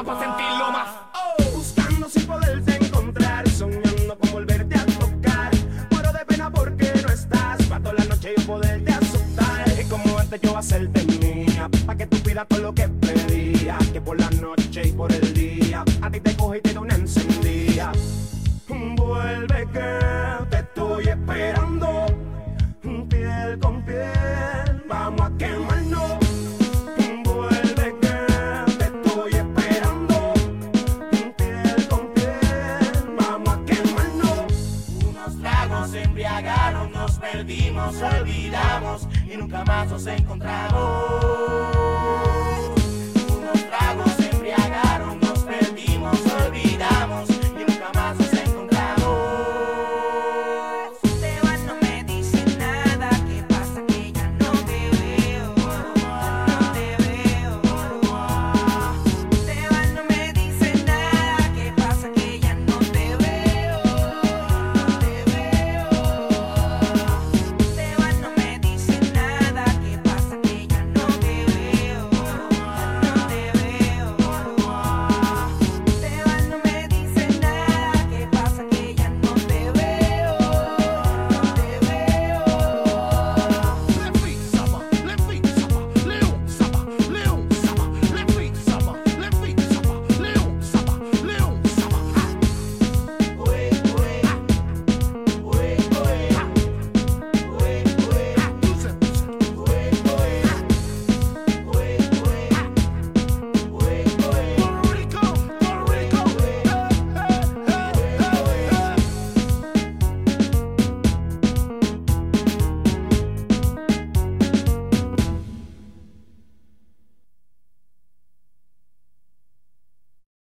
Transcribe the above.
no puedo sentirlo más. Oh. Buscando sin poderte encontrar, soñando con volverte a tocar. Muero de pena porque no estás, pa' la noche yo poderte asustar. Y como antes yo hacerte mía, pa' que tú pidas todo lo que olvidamos y nunca más nos encontramos.